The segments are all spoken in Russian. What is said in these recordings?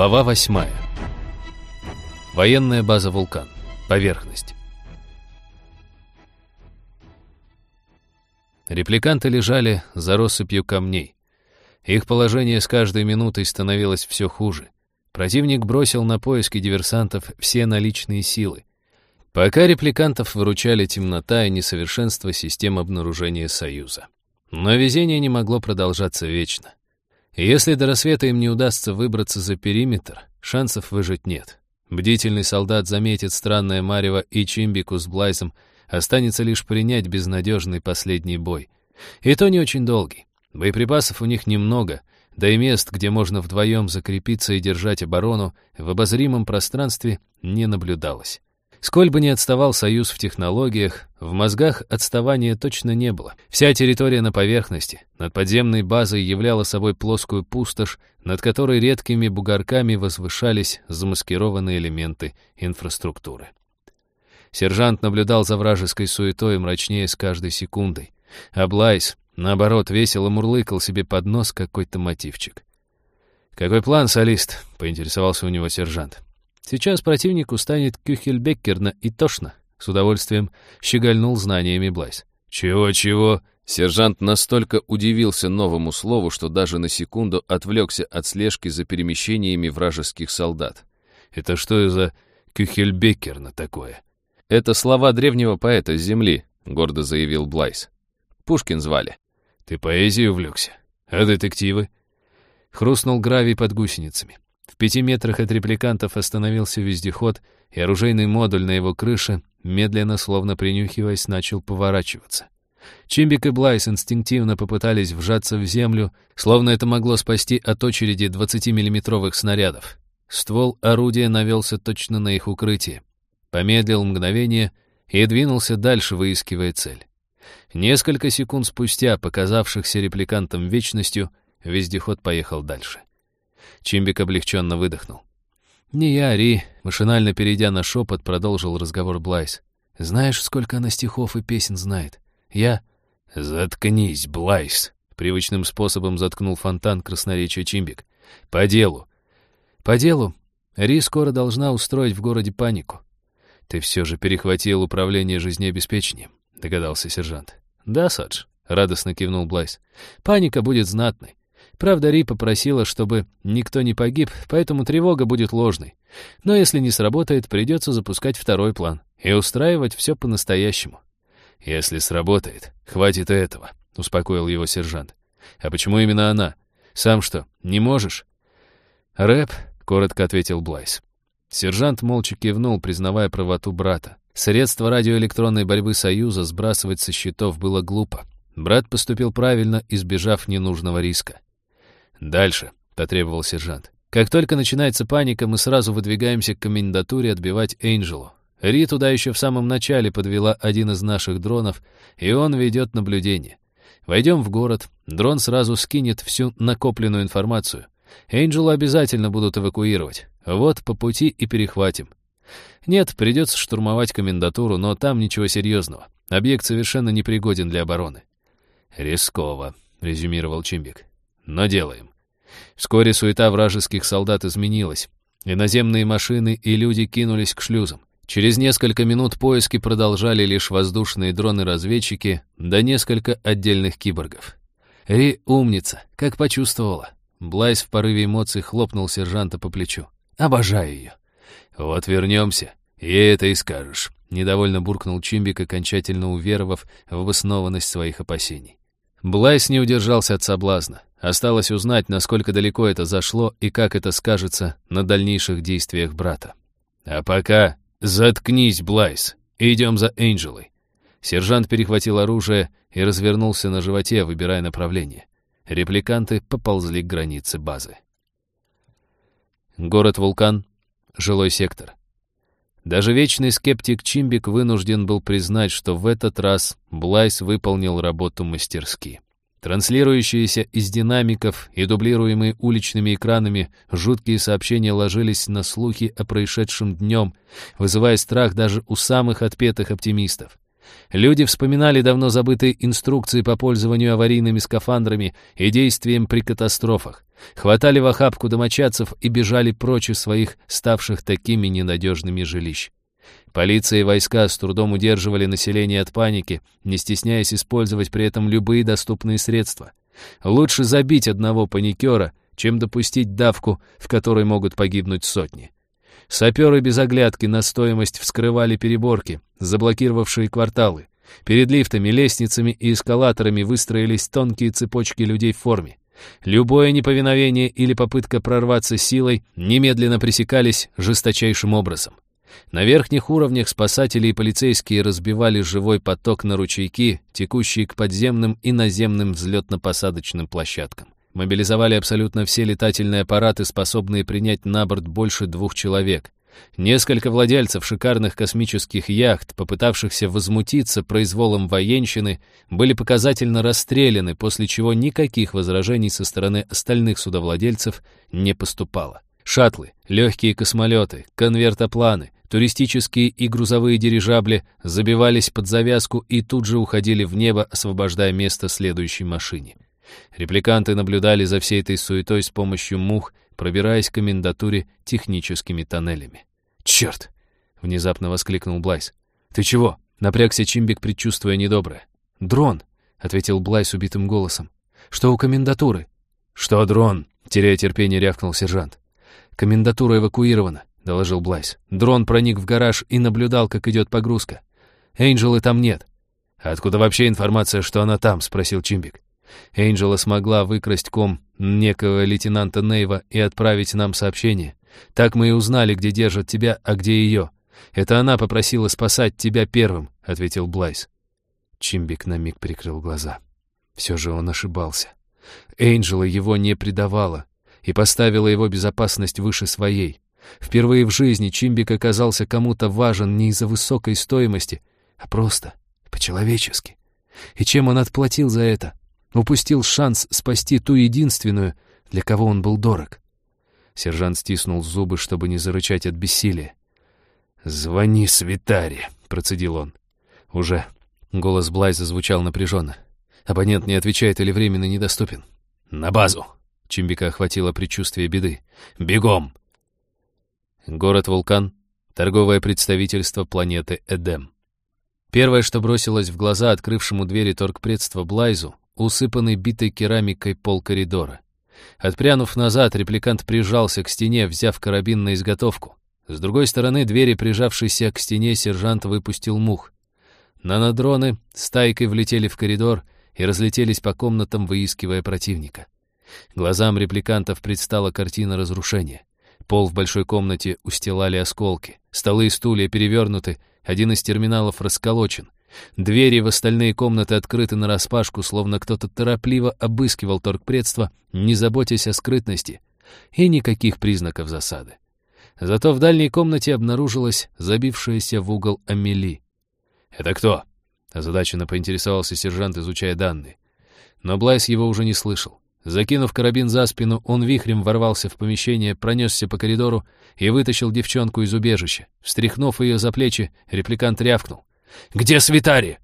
Глава восьмая. Военная база «Вулкан». Поверхность. Репликанты лежали за россыпью камней. Их положение с каждой минутой становилось все хуже. Противник бросил на поиски диверсантов все наличные силы. Пока репликантов выручали темнота и несовершенство систем обнаружения Союза. Но везение не могло продолжаться вечно. Если до рассвета им не удастся выбраться за периметр, шансов выжить нет. Бдительный солдат заметит странное марево, и Чимбику с Блайзом останется лишь принять безнадежный последний бой. И то не очень долгий. Боеприпасов у них немного, да и мест, где можно вдвоем закрепиться и держать оборону, в обозримом пространстве не наблюдалось. Сколь бы ни отставал Союз в технологиях, в мозгах отставания точно не было. Вся территория на поверхности, над подземной базой являла собой плоскую пустошь, над которой редкими бугорками возвышались замаскированные элементы инфраструктуры. Сержант наблюдал за вражеской суетой мрачнее с каждой секундой. А Блайс, наоборот, весело мурлыкал себе под нос какой-то мотивчик. «Какой план, солист?» — поинтересовался у него сержант. Сейчас противнику станет кюхельбеккерно и тошно. С удовольствием щегольнул знаниями Блайс. «Чего-чего?» Сержант настолько удивился новому слову, что даже на секунду отвлекся от слежки за перемещениями вражеских солдат. «Это что за кюхельбеккерно такое?» «Это слова древнего поэта с земли», — гордо заявил Блайс. «Пушкин звали». «Ты поэзией увлекся? А детективы?» Хрустнул гравий под гусеницами. В пяти метрах от репликантов остановился вездеход, и оружейный модуль на его крыше, медленно, словно принюхиваясь, начал поворачиваться. Чимбик и Блайс инстинктивно попытались вжаться в землю, словно это могло спасти от очереди 20-миллиметровых снарядов. Ствол орудия навелся точно на их укрытие. Помедлил мгновение и двинулся дальше, выискивая цель. Несколько секунд спустя, показавшихся репликантам вечностью, вездеход поехал дальше. Чимбик облегченно выдохнул. «Не я, Ри», — машинально перейдя на шепот, продолжил разговор Блайс. «Знаешь, сколько она стихов и песен знает? Я...» «Заткнись, Блайс», — привычным способом заткнул фонтан красноречия Чимбик. «По делу». «По делу. Ри скоро должна устроить в городе панику». «Ты все же перехватил управление жизнеобеспечением», — догадался сержант. «Да, Садж», — радостно кивнул Блайс. «Паника будет знатной. Правда, Ри попросила, чтобы никто не погиб, поэтому тревога будет ложной. Но если не сработает, придется запускать второй план и устраивать все по-настоящему. «Если сработает, хватит и этого», — успокоил его сержант. «А почему именно она? Сам что, не можешь?» «Рэп», — коротко ответил Блайс. Сержант молча кивнул, признавая правоту брата. Средства радиоэлектронной борьбы Союза сбрасывать со счетов было глупо. Брат поступил правильно, избежав ненужного риска. «Дальше», — потребовал сержант. «Как только начинается паника, мы сразу выдвигаемся к комендатуре отбивать Эйнджелу. Ри туда еще в самом начале подвела один из наших дронов, и он ведет наблюдение. Войдем в город, дрон сразу скинет всю накопленную информацию. Эйнджелу обязательно будут эвакуировать. Вот по пути и перехватим. Нет, придется штурмовать комендатуру, но там ничего серьезного. Объект совершенно непригоден для обороны. «Рисково», — резюмировал Чимбик. «Но делаем». Вскоре суета вражеских солдат изменилась. и наземные машины и люди кинулись к шлюзам. Через несколько минут поиски продолжали лишь воздушные дроны-разведчики да несколько отдельных киборгов. Ри умница, как почувствовала. Блайс в порыве эмоций хлопнул сержанта по плечу. «Обожаю ее». «Вот вернемся, ей это и скажешь», — недовольно буркнул Чимбик, окончательно уверовав в обоснованность своих опасений. Блайс не удержался от соблазна. Осталось узнать, насколько далеко это зашло и как это скажется на дальнейших действиях брата. А пока заткнись, Блайс, идем за Энджелой. Сержант перехватил оружие и развернулся на животе, выбирая направление. Репликанты поползли к границе базы. Город-вулкан, жилой сектор. Даже вечный скептик Чимбик вынужден был признать, что в этот раз Блайс выполнил работу мастерски. Транслирующиеся из динамиков и дублируемые уличными экранами жуткие сообщения ложились на слухи о происшедшем днем, вызывая страх даже у самых отпетых оптимистов. Люди вспоминали давно забытые инструкции по пользованию аварийными скафандрами и действиям при катастрофах. хватали в охапку домочадцев и бежали прочь из своих ставших такими ненадежными жилищ. Полиция и войска с трудом удерживали население от паники, не стесняясь использовать при этом любые доступные средства. Лучше забить одного паникера, чем допустить давку, в которой могут погибнуть сотни. Саперы без оглядки на стоимость вскрывали переборки, заблокировавшие кварталы. Перед лифтами, лестницами и эскалаторами выстроились тонкие цепочки людей в форме. Любое неповиновение или попытка прорваться силой немедленно пресекались жесточайшим образом. На верхних уровнях спасатели и полицейские разбивали живой поток на ручейки, текущие к подземным и наземным взлетно-посадочным площадкам. Мобилизовали абсолютно все летательные аппараты, способные принять на борт больше двух человек. Несколько владельцев шикарных космических яхт, попытавшихся возмутиться произволом военщины, были показательно расстреляны, после чего никаких возражений со стороны остальных судовладельцев не поступало. Шаттлы, легкие космолеты, конвертопланы, туристические и грузовые дирижабли забивались под завязку и тут же уходили в небо, освобождая место следующей машине. Репликанты наблюдали за всей этой суетой с помощью мух, пробираясь к комендатуре техническими тоннелями. «Черт!» — внезапно воскликнул Блайс. «Ты чего?» — напрягся Чимбик, предчувствуя недоброе. «Дрон!» — ответил Блайс убитым голосом. «Что у комендатуры?» «Что дрон?» — теряя терпение, рявкнул сержант. «Комендатура эвакуирована», — доложил Блайс. «Дрон проник в гараж и наблюдал, как идет погрузка. Эйнджелы там нет». «Откуда вообще информация, что она там?» — спросил Чимбик. Эйнджела смогла выкрасть ком некого лейтенанта Нейва и отправить нам сообщение. Так мы и узнали, где держат тебя, а где ее. Это она попросила спасать тебя первым», — ответил Блайс. Чимбик на миг прикрыл глаза. Все же он ошибался. Эйнджела его не предавала и поставила его безопасность выше своей. Впервые в жизни Чимбик оказался кому-то важен не из-за высокой стоимости, а просто по-человечески. И чем он отплатил за это? Упустил шанс спасти ту единственную, для кого он был дорог. Сержант стиснул зубы, чтобы не зарычать от бессилия. «Звони Свитаре», — процедил он. «Уже». Голос Блайза звучал напряженно. Абонент не отвечает или временно недоступен. «На базу!» Чимбика охватило предчувствие беды. «Бегом!» Город-вулкан. Торговое представительство планеты Эдем. Первое, что бросилось в глаза открывшему двери торгпредства Блайзу, усыпанный битой керамикой пол коридора. Отпрянув назад, репликант прижался к стене, взяв карабин на изготовку. С другой стороны двери, прижавшийся к стене, сержант выпустил мух. Нанодроны стайкой влетели в коридор и разлетелись по комнатам, выискивая противника. Глазам репликантов предстала картина разрушения. Пол в большой комнате устилали осколки. Столы и стулья перевернуты, один из терминалов расколочен. Двери в остальные комнаты открыты нараспашку, словно кто-то торопливо обыскивал торгпредство, не заботясь о скрытности. И никаких признаков засады. Зато в дальней комнате обнаружилась забившаяся в угол Амели. «Это кто?» — озадаченно поинтересовался сержант, изучая данные. Но Блайс его уже не слышал. Закинув карабин за спину, он вихрем ворвался в помещение, пронесся по коридору и вытащил девчонку из убежища. Встряхнув ее за плечи, репликант рявкнул. Где Свитари?»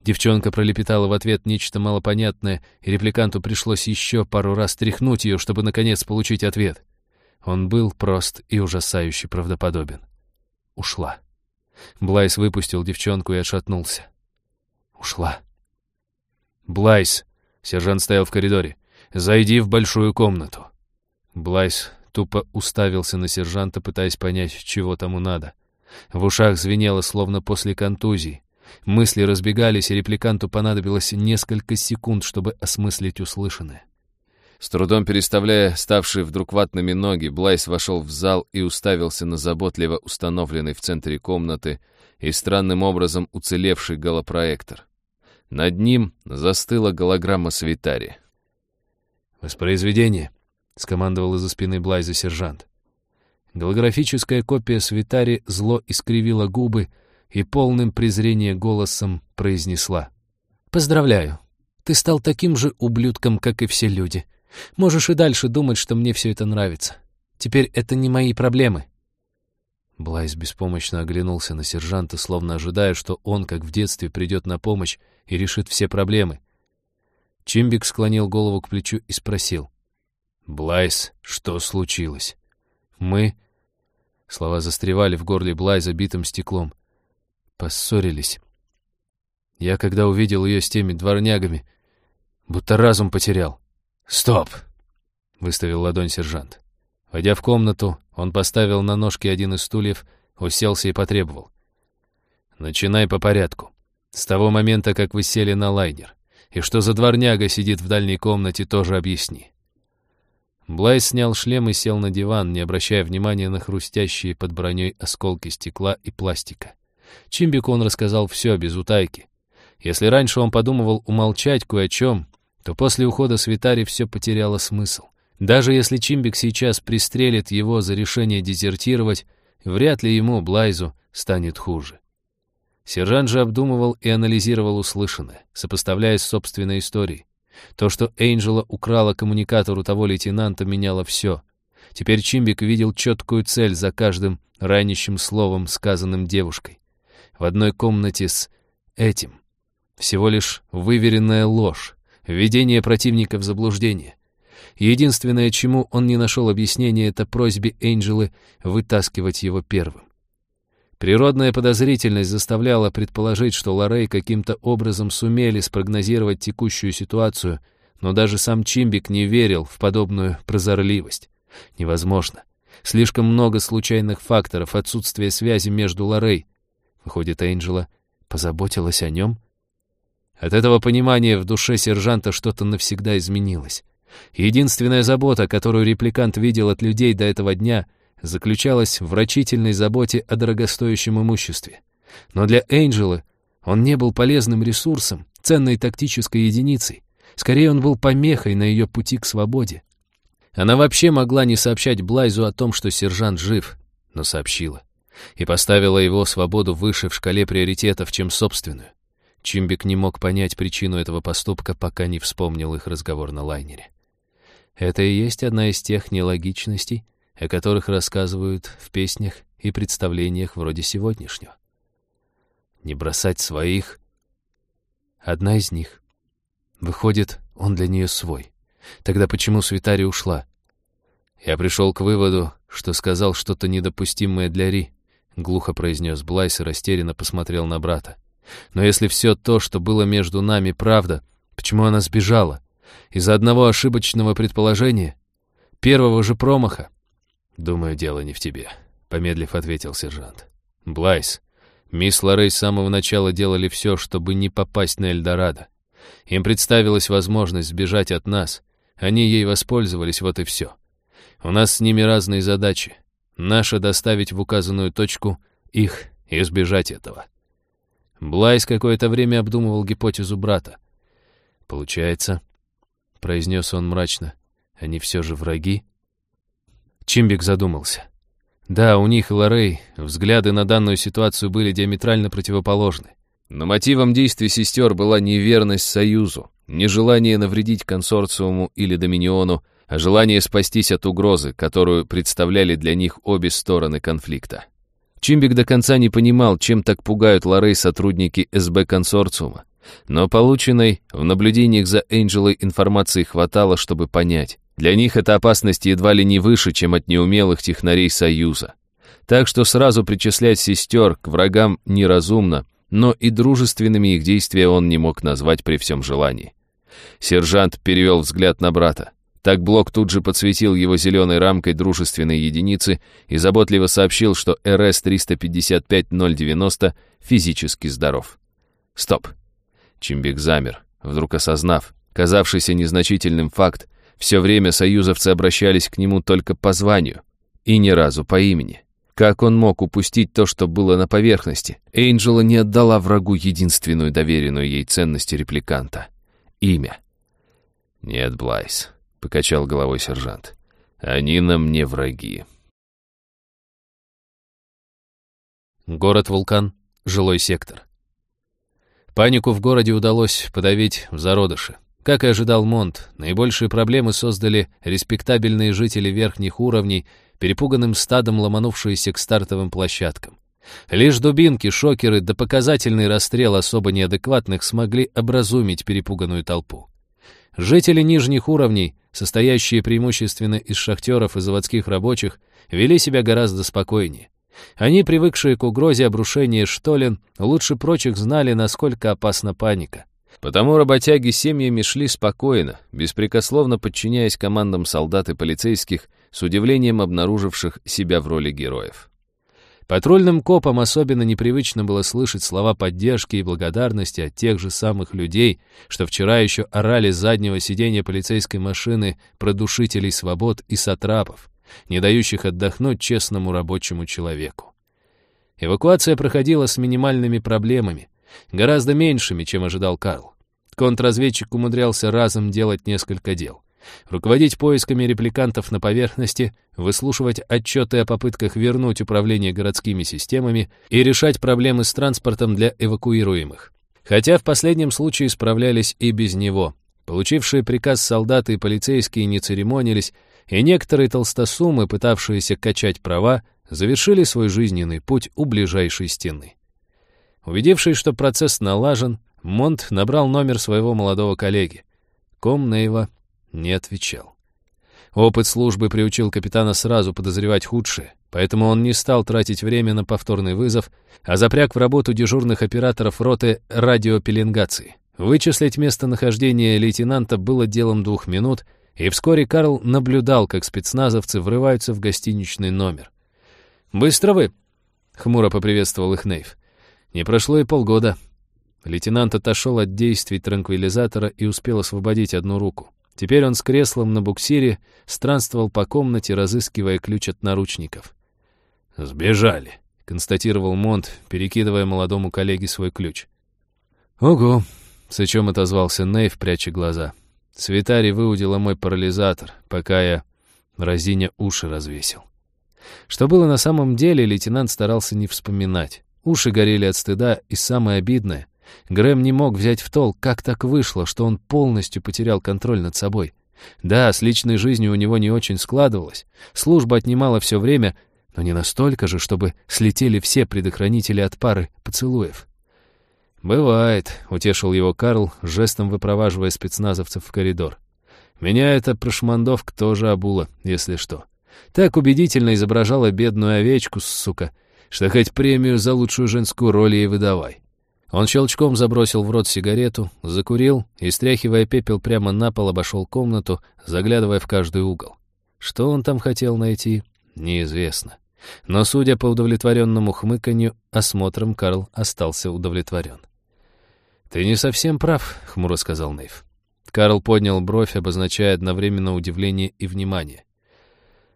Девчонка пролепетала в ответ нечто малопонятное, и репликанту пришлось еще пару раз тряхнуть ее, чтобы наконец получить ответ. Он был прост и ужасающе правдоподобен. Ушла. Блайс выпустил девчонку и отшатнулся. Ушла. «Блайс!» — сержант стоял в коридоре. «Зайди в большую комнату». Блайс тупо уставился на сержанта, пытаясь понять, чего тому надо. В ушах звенело, словно после контузии. Мысли разбегались, и репликанту понадобилось несколько секунд, чтобы осмыслить услышанное. С трудом переставляя ставшие вдруг ватными ноги, Блайс вошел в зал и уставился на заботливо установленный в центре комнаты и странным образом уцелевший голопроектор. Над ним застыла голограмма Свитари. «Воспроизведение», — скомандовал из-за спины Блайза сержант. Голографическая копия Свитари зло искривила губы и полным презрения голосом произнесла. «Поздравляю. Ты стал таким же ублюдком, как и все люди. Можешь и дальше думать, что мне все это нравится. Теперь это не мои проблемы». Блайс беспомощно оглянулся на сержанта, словно ожидая, что он, как в детстве, придет на помощь и решит все проблемы. Чимбик склонил голову к плечу и спросил. «Блайс, что случилось?» «Мы...» Слова застревали в горле Блайза битым стеклом. «Поссорились. Я, когда увидел ее с теми дворнягами, будто разум потерял. «Стоп!» — выставил ладонь сержант. Войдя в комнату, он поставил на ножки один из стульев, уселся и потребовал. «Начинай по порядку. С того момента, как вы сели на лайнер. И что за дворняга сидит в дальней комнате, тоже объясни». Блайс снял шлем и сел на диван, не обращая внимания на хрустящие под броней осколки стекла и пластика. Чимбику он рассказал все без утайки. Если раньше он подумывал умолчать кое о чем, то после ухода Свитари все потеряло смысл. Даже если Чимбик сейчас пристрелит его за решение дезертировать, вряд ли ему, Блайзу, станет хуже. Сержант же обдумывал и анализировал услышанное, сопоставляя с собственной историей. То, что Эйнджела украла коммуникатор у того лейтенанта, меняло все. Теперь Чимбик видел четкую цель за каждым ранящим словом, сказанным девушкой. В одной комнате с этим. Всего лишь выверенная ложь, введение противника в заблуждение. Единственное, чему он не нашел объяснения, это просьбе Эйнджелы вытаскивать его первым. Природная подозрительность заставляла предположить, что Лорей каким-то образом сумели спрогнозировать текущую ситуацию, но даже сам Чимбик не верил в подобную прозорливость. Невозможно. Слишком много случайных факторов, отсутствие связи между Лорей. Выходит, Энджела позаботилась о нем? От этого понимания в душе сержанта что-то навсегда изменилось. Единственная забота, которую репликант видел от людей до этого дня — заключалась в рачительной заботе о дорогостоящем имуществе. Но для Энджела он не был полезным ресурсом, ценной тактической единицей. Скорее, он был помехой на ее пути к свободе. Она вообще могла не сообщать Блайзу о том, что сержант жив, но сообщила. И поставила его свободу выше в шкале приоритетов, чем собственную. Чимбик не мог понять причину этого поступка, пока не вспомнил их разговор на лайнере. Это и есть одна из тех нелогичностей, о которых рассказывают в песнях и представлениях вроде сегодняшнего. Не бросать своих — одна из них. Выходит, он для нее свой. Тогда почему Свитари ушла? Я пришел к выводу, что сказал что-то недопустимое для Ри, глухо произнес Блайс и растерянно посмотрел на брата. Но если все то, что было между нами, правда, почему она сбежала? Из-за одного ошибочного предположения? Первого же промаха? «Думаю, дело не в тебе», — помедлив ответил сержант. «Блайс, мисс Лоррей с самого начала делали все, чтобы не попасть на Эльдорадо. Им представилась возможность сбежать от нас. Они ей воспользовались, вот и все. У нас с ними разные задачи. Наша — доставить в указанную точку их и избежать этого». Блайс какое-то время обдумывал гипотезу брата. «Получается», — произнес он мрачно, — «они все же враги?» Чимбик задумался. Да, у них и Лорей взгляды на данную ситуацию были диаметрально противоположны. Но мотивом действий сестер была неверность Союзу, нежелание навредить консорциуму или Доминиону, а желание спастись от угрозы, которую представляли для них обе стороны конфликта. Чимбик до конца не понимал, чем так пугают Лорей сотрудники СБ-консорциума, но полученной в наблюдениях за Энджелой информации хватало, чтобы понять. Для них эта опасность едва ли не выше, чем от неумелых технарей Союза. Так что сразу причислять сестер к врагам неразумно, но и дружественными их действия он не мог назвать при всем желании. Сержант перевел взгляд на брата. Так Блок тут же подсветил его зеленой рамкой дружественной единицы и заботливо сообщил, что РС-355-090 физически здоров. Стоп. Чимбик замер, вдруг осознав, казавшийся незначительным факт, все время союзовцы обращались к нему только по званию и ни разу по имени. Как он мог упустить то, что было на поверхности? Эйнджела не отдала врагу единственную доверенную ей ценность репликанта — имя. «Нет, Блайс», — покачал головой сержант, — «они нам не враги». Город-вулкан, жилой сектор. Панику в городе удалось подавить в зародыше. Как и ожидал Монт, наибольшие проблемы создали респектабельные жители верхних уровней, перепуганным стадом ломанувшиеся к стартовым площадкам. Лишь дубинки, шокеры да показательный расстрел особо неадекватных смогли образумить перепуганную толпу. Жители нижних уровней, состоящие преимущественно из шахтеров и заводских рабочих, вели себя гораздо спокойнее. Они, привыкшие к угрозе обрушения штолен, лучше прочих знали, насколько опасна паника. Потому работяги семьями шли спокойно, беспрекословно подчиняясь командам солдат и полицейских, с удивлением обнаруживших себя в роли героев. Патрульным копам особенно непривычно было слышать слова поддержки и благодарности от тех же самых людей, что вчера еще орали с заднего сиденья полицейской машины продушителей свобод и сатрапов, не дающих отдохнуть честному рабочему человеку. Эвакуация проходила с минимальными проблемами, гораздо меньшими, чем ожидал Карл. Контрразведчик умудрялся разом делать несколько дел руководить поисками репликантов на поверхности, выслушивать отчеты о попытках вернуть управление городскими системами и решать проблемы с транспортом для эвакуируемых. Хотя в последнем случае справлялись и без него. Получившие приказ солдаты и полицейские не церемонились, и некоторые толстосумы, пытавшиеся качать права, завершили свой жизненный путь у ближайшей стены. Убедившись, что процесс налажен, Монт набрал номер своего молодого коллеги. Ком Нейва не отвечал. Опыт службы приучил капитана сразу подозревать худшее, поэтому он не стал тратить время на повторный вызов, а запряг в работу дежурных операторов роты радиопеленгации. Вычислить местонахождение лейтенанта было делом двух минут, и вскоре Карл наблюдал, как спецназовцы врываются в гостиничный номер. «Быстро вы!» — хмуро поприветствовал их Нейв. «Не прошло и полгода». Лейтенант отошел от действий транквилизатора и успел освободить одну руку. Теперь он с креслом на буксире странствовал по комнате, разыскивая ключ от наручников. «Сбежали», — констатировал Монт, перекидывая молодому коллеге свой ключ. «Ого», — с чем отозвался Нейв, пряча глаза. Светари выудила мой парализатор, пока я разиня уши развесил. Что было на самом деле, лейтенант старался не вспоминать. Уши горели от стыда, и самое обидное — Грэм не мог взять в толк, как так вышло, что он полностью потерял контроль над собой. Да, с личной жизнью у него не очень складывалось. Служба отнимала все время, но не настолько же, чтобы слетели все предохранители от пары поцелуев. «Бывает», — утешил его Карл, жестом выпроваживая спецназовцев в коридор. «Меня эта прошмандовка тоже обула, если что. Так убедительно изображала бедную овечку, сука, что хоть премию за лучшую женскую роль ей выдавай». Он щелчком забросил в рот сигарету, закурил и, стряхивая пепел прямо на пол, обошел комнату, заглядывая в каждый угол. Что он там хотел найти, неизвестно. Но, судя по удовлетворенному хмыканью, осмотром Карл остался удовлетворен. «Ты не совсем прав», — хмуро сказал Нейв. Карл поднял бровь, обозначая одновременно удивление и внимание.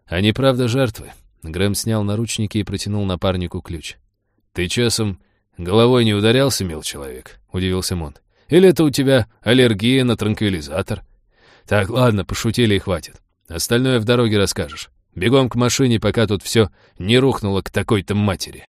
«Они правда жертвы». Грэм снял наручники и протянул напарнику ключ. «Ты часом «Головой не ударялся, мил человек?» — удивился Монт. «Или это у тебя аллергия на транквилизатор?» «Так, ладно, пошутили и хватит. Остальное в дороге расскажешь. Бегом к машине, пока тут все не рухнуло к такой-то матери».